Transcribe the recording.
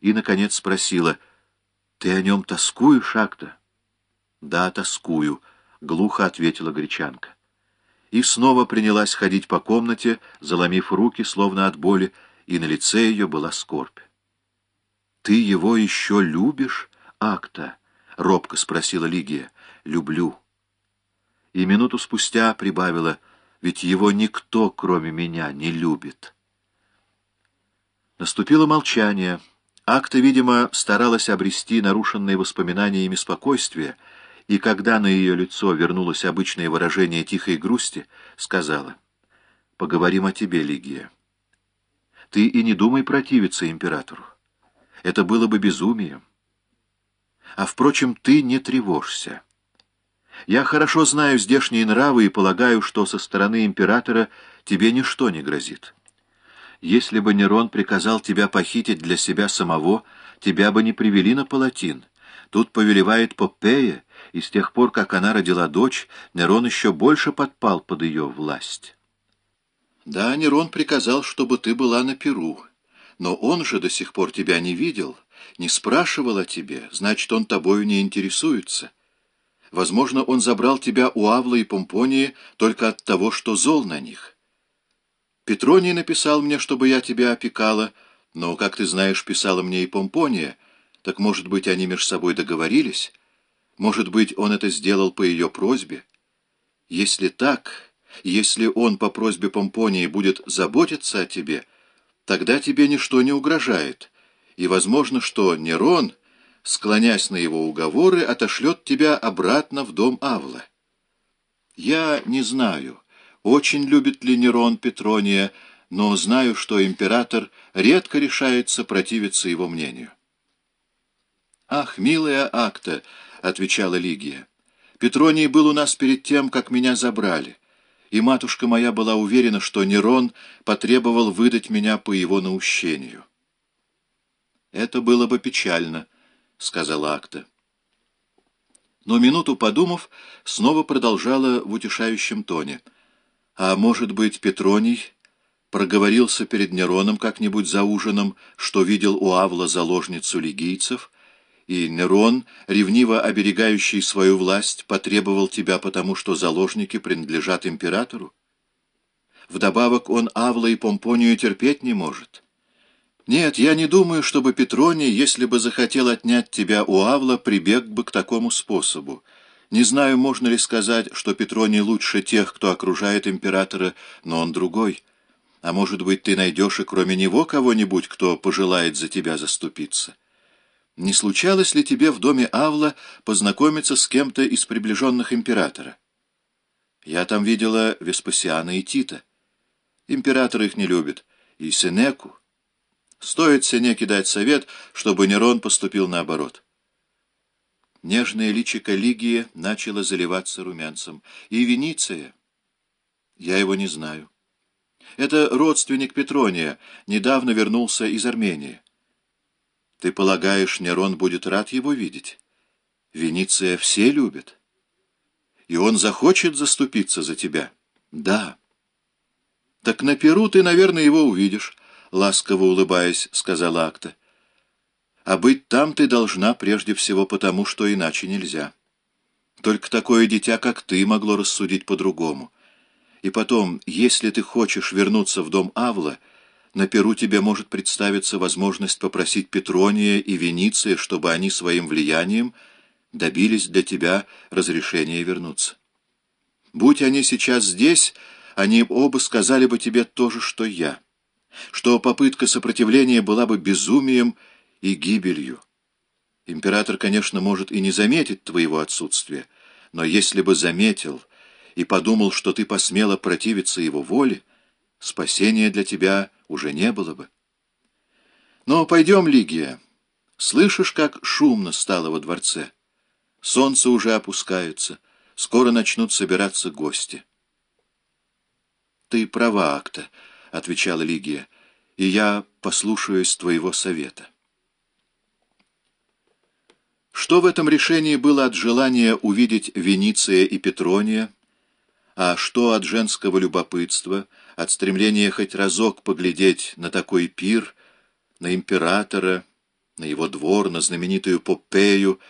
и, наконец, спросила, «Ты о нем тоскуешь, Акта?» «Да, тоскую», — глухо ответила гречанка. И снова принялась ходить по комнате, заломив руки, словно от боли, и на лице ее была скорбь. «Ты его еще любишь, Акта?» — робко спросила Лигия. «Люблю». И минуту спустя прибавила, «Ведь его никто, кроме меня, не любит». Наступило молчание. Акта, видимо, старалась обрести нарушенные воспоминаниями спокойствие, и когда на ее лицо вернулось обычное выражение тихой грусти, сказала, «Поговорим о тебе, Лигия. Ты и не думай противиться императору. Это было бы безумием. А, впрочем, ты не тревожься. Я хорошо знаю здешние нравы и полагаю, что со стороны императора тебе ничто не грозит». Если бы Нерон приказал тебя похитить для себя самого, тебя бы не привели на палатин. Тут повелевает Попея, и с тех пор, как она родила дочь, Нерон еще больше подпал под ее власть. Да, Нерон приказал, чтобы ты была на Перу, но он же до сих пор тебя не видел, не спрашивал о тебе, значит, он тобою не интересуется. Возможно, он забрал тебя у Авла и Помпонии только от того, что зол на них». Петроний написал мне, чтобы я тебя опекала, но, как ты знаешь, писала мне и Помпония. Так, может быть, они между собой договорились? Может быть, он это сделал по ее просьбе? Если так, если он по просьбе Помпонии будет заботиться о тебе, тогда тебе ничто не угрожает, и возможно, что Нерон, склонясь на его уговоры, отошлет тебя обратно в дом Авла. Я не знаю, очень любит ли Нерон Петрония, но знаю, что император редко решается противиться его мнению. «Ах, милая Акта!» — отвечала Лигия. «Петроний был у нас перед тем, как меня забрали, и матушка моя была уверена, что Нерон потребовал выдать меня по его наущению». «Это было бы печально», — сказала Акта. Но минуту подумав, снова продолжала в утешающем тоне — а может быть, Петроний проговорился перед Нероном как-нибудь за ужином, что видел у Авла заложницу лигийцев, и Нерон, ревниво оберегающий свою власть, потребовал тебя потому, что заложники принадлежат императору? Вдобавок он Авла и Помпонию терпеть не может. Нет, я не думаю, чтобы Петроний, если бы захотел отнять тебя у Авла, прибег бы к такому способу. Не знаю, можно ли сказать, что Петроний лучше тех, кто окружает императора, но он другой. А может быть, ты найдешь и кроме него кого-нибудь, кто пожелает за тебя заступиться. Не случалось ли тебе в доме Авла познакомиться с кем-то из приближенных императора? Я там видела Веспасиана и Тита. Император их не любит, и Сенеку. Стоит Сенеке дать совет, чтобы Нерон поступил наоборот. Нежное личико Лигии начало заливаться румянцем. И Вениция? Я его не знаю. Это родственник Петрония, недавно вернулся из Армении. Ты полагаешь, Нерон будет рад его видеть? Вениция все любит. И он захочет заступиться за тебя? Да. Так на Перу ты, наверное, его увидишь, ласково улыбаясь, сказала Акта. А быть там ты должна прежде всего потому, что иначе нельзя. Только такое дитя, как ты, могло рассудить по-другому. И потом, если ты хочешь вернуться в дом Авла, на Перу тебе может представиться возможность попросить Петрония и Вениция, чтобы они своим влиянием добились для тебя разрешения вернуться. Будь они сейчас здесь, они оба сказали бы тебе то же, что я, что попытка сопротивления была бы безумием и гибелью. Император, конечно, может и не заметить твоего отсутствия, но если бы заметил и подумал, что ты посмела противиться его воле, спасения для тебя уже не было бы. Но пойдем, Лигия. Слышишь, как шумно стало во дворце? Солнце уже опускается, скоро начнут собираться гости. «Ты права, Акта», — отвечала Лигия, — «и я послушаюсь твоего совета». Что в этом решении было от желания увидеть Вениция и Петрония, а что от женского любопытства, от стремления хоть разок поглядеть на такой пир, на императора, на его двор, на знаменитую Попею